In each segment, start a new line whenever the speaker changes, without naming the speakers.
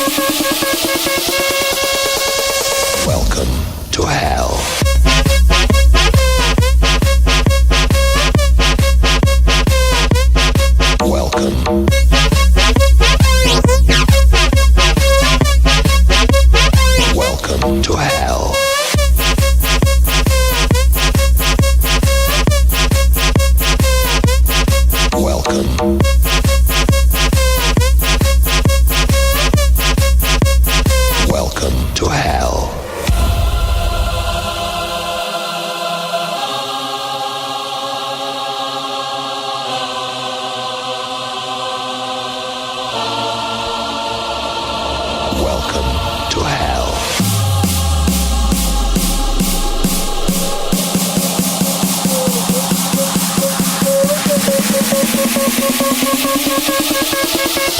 ハハハハ! To hell. Welcome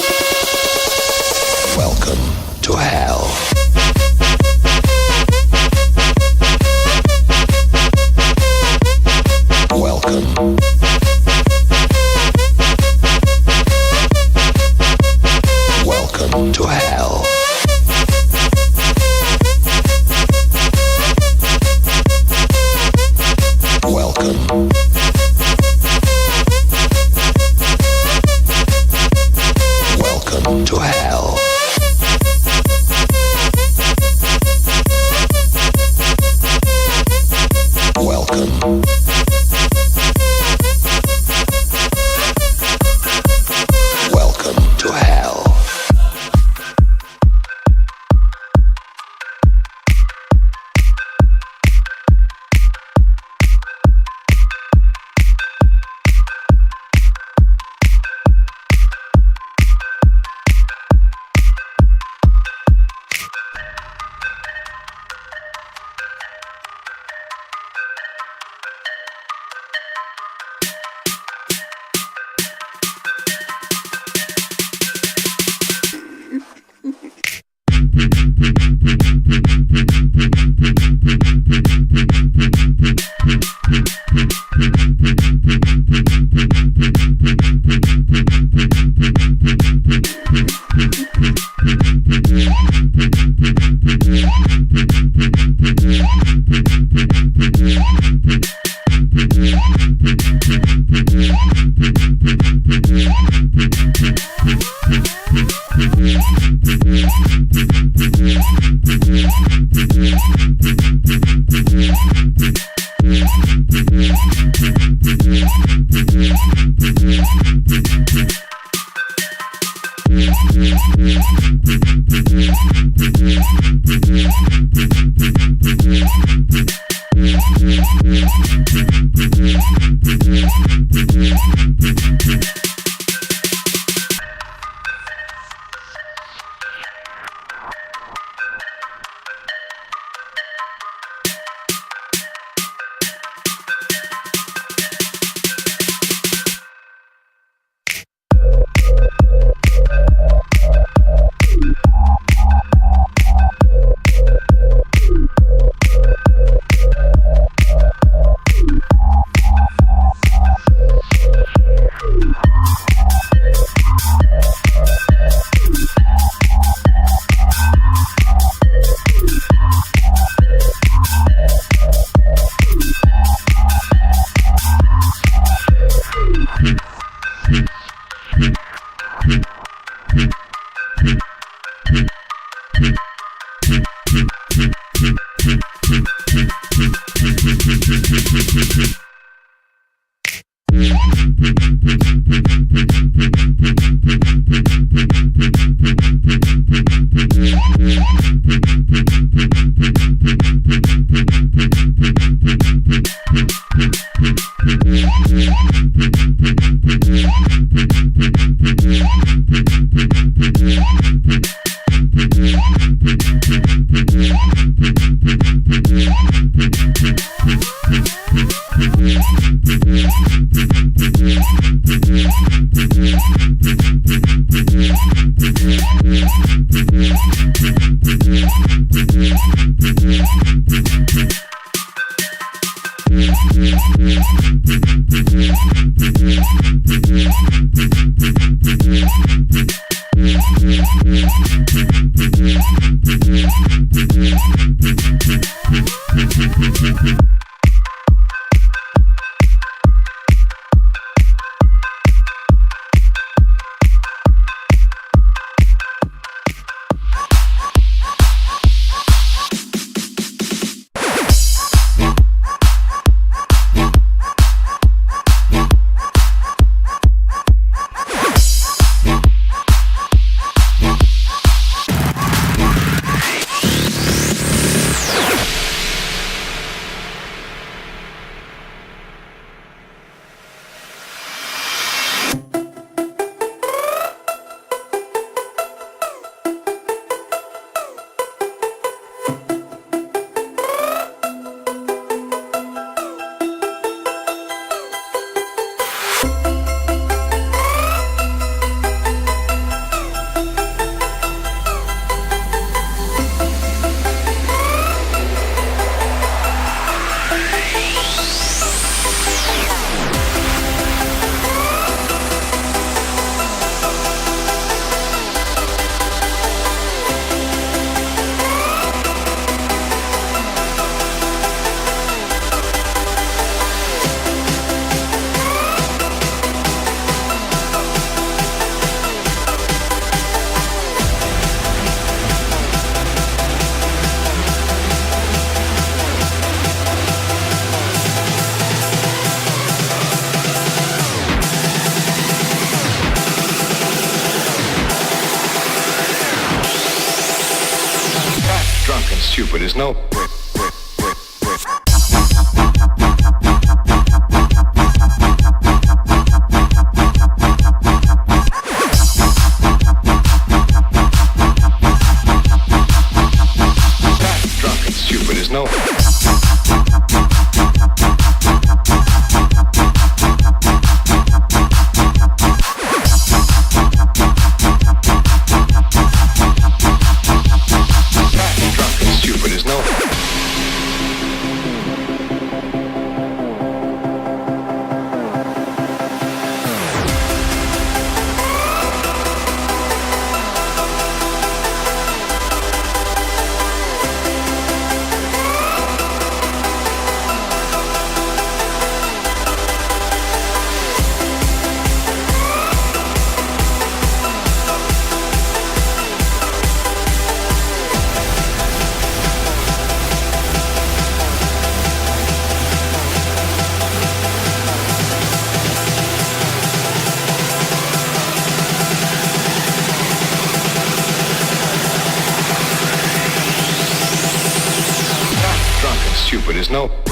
Welcome.
click,
click, click. No. Stupid stupid is no.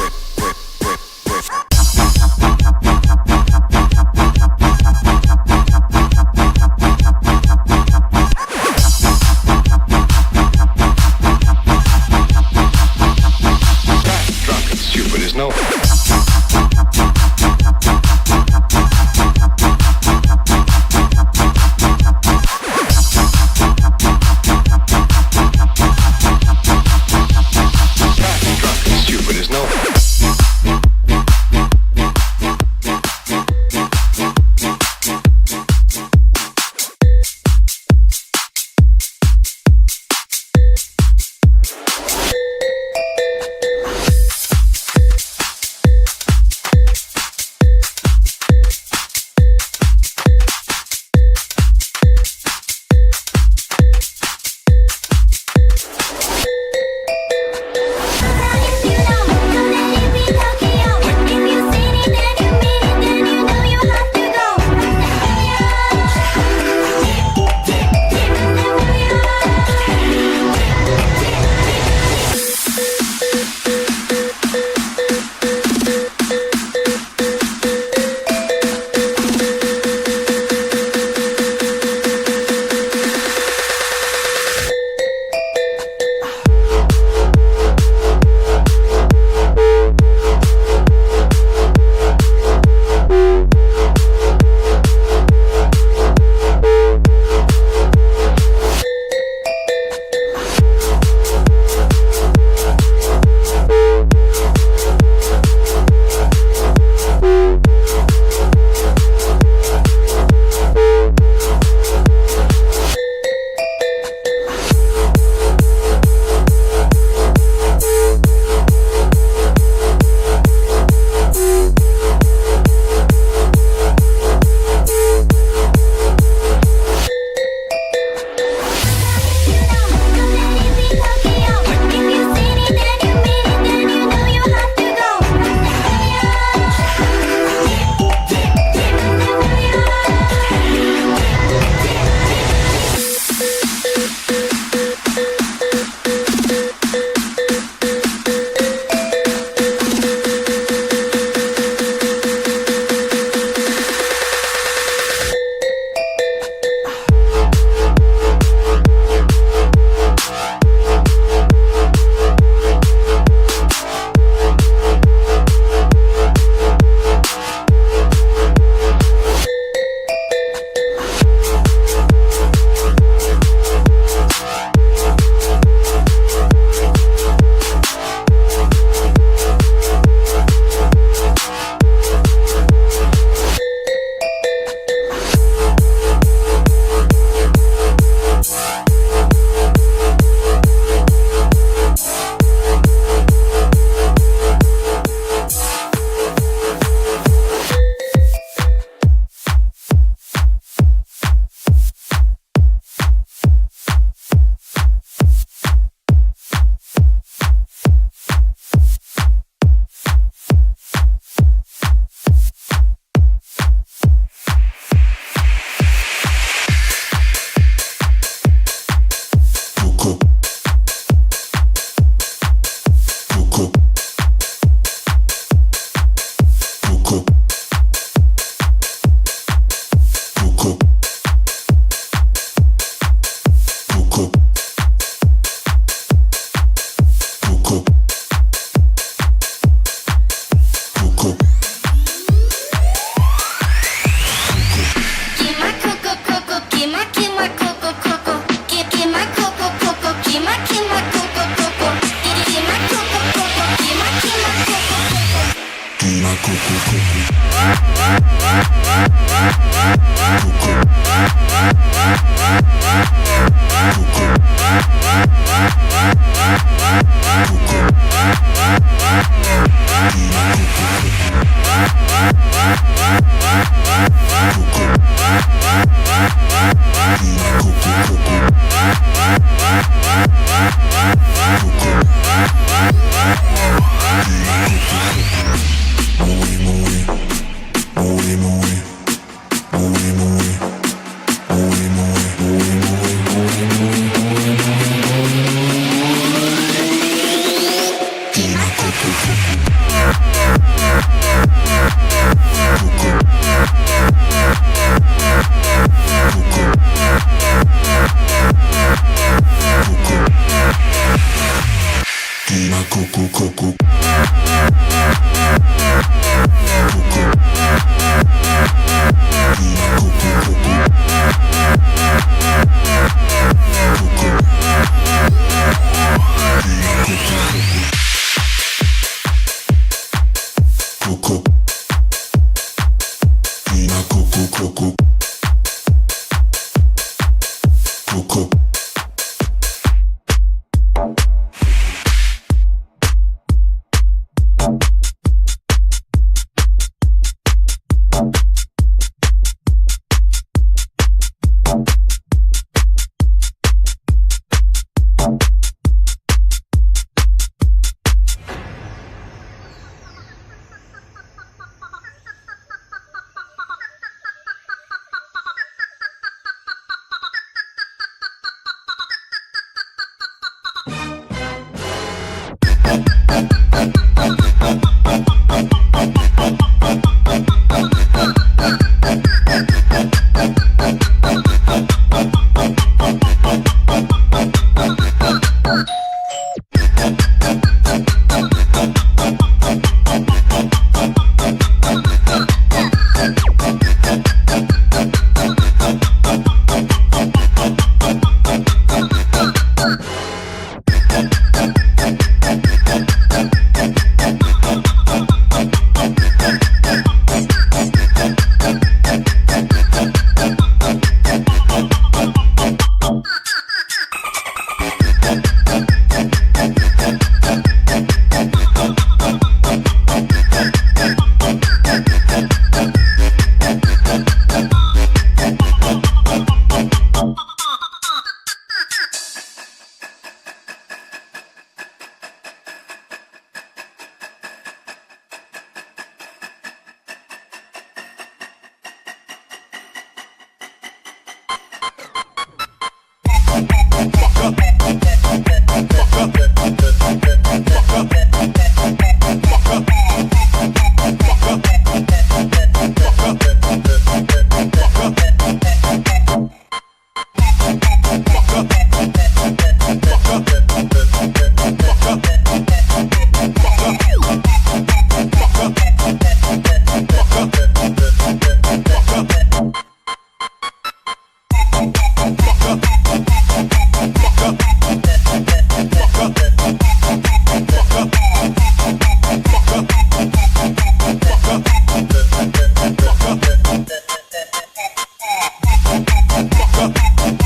motherfucker,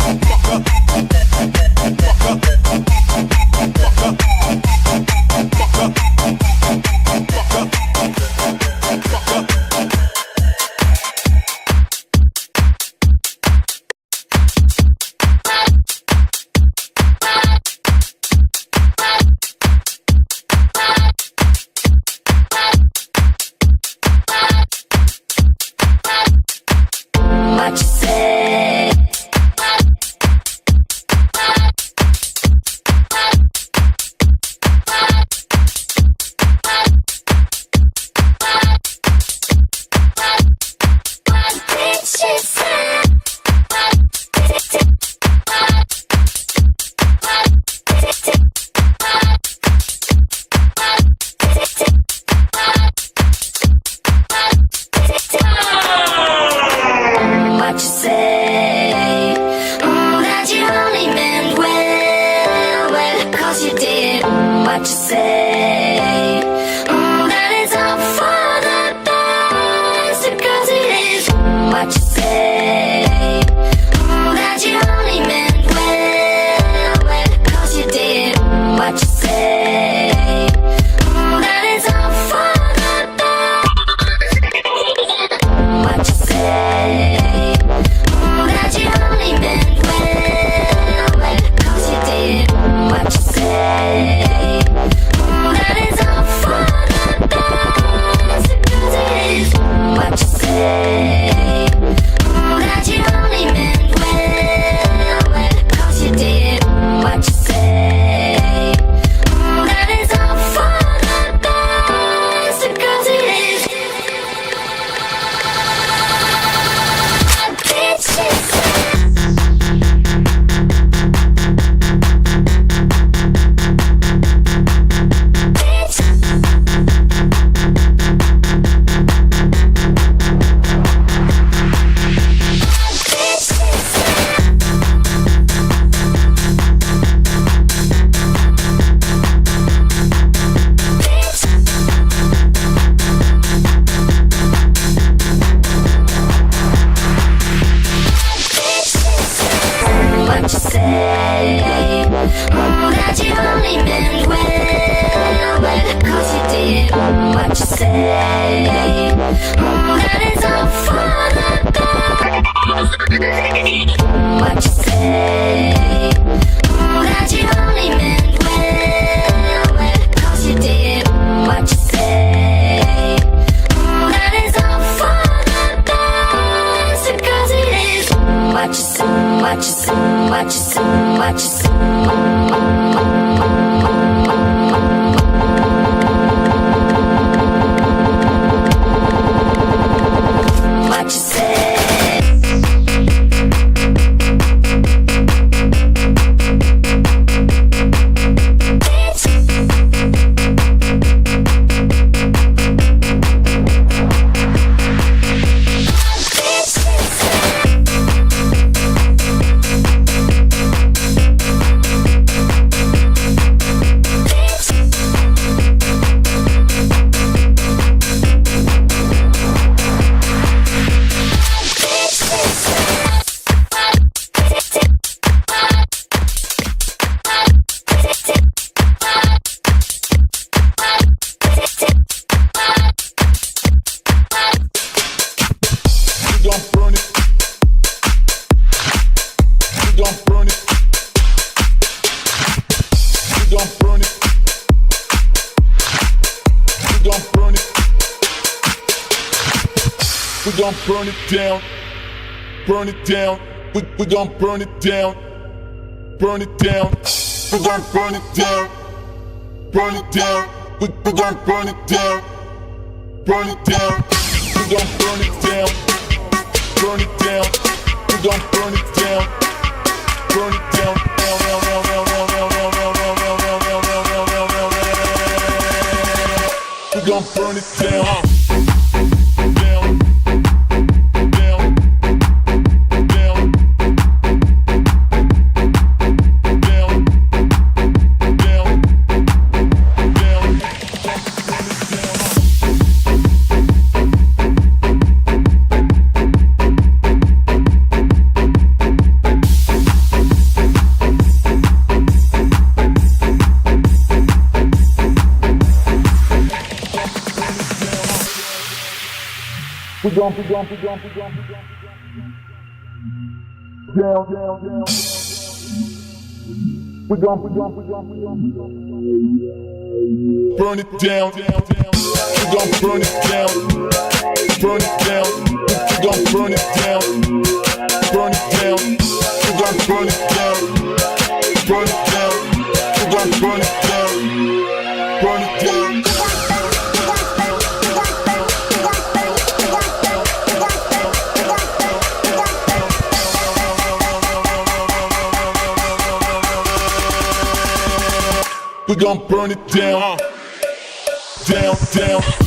motherfucker. watch it,
watch it, watch it, watch it. Burn it down. Burn it down. We we gon' burn it down. Burn it down. We gon' burn it down. Burn it down. We we gon' burn it down. Burn it down. We gon' burn it down burn it down. We gon' burn it down. Burn it down. Down, down, down, down, down, down, down, down, down, down, down, down, down, down, down, down. We gon' burn it. Down. We gon' we gon' we gon' we gon' we gon' down down down. We gon' we gon' we gon' we gon' we gon' burn it down down down. We gon' burn it down. Burn it down. We gon' burn it down. Burn it down. We gon' burn it down. We gon' burn it down. Down, down.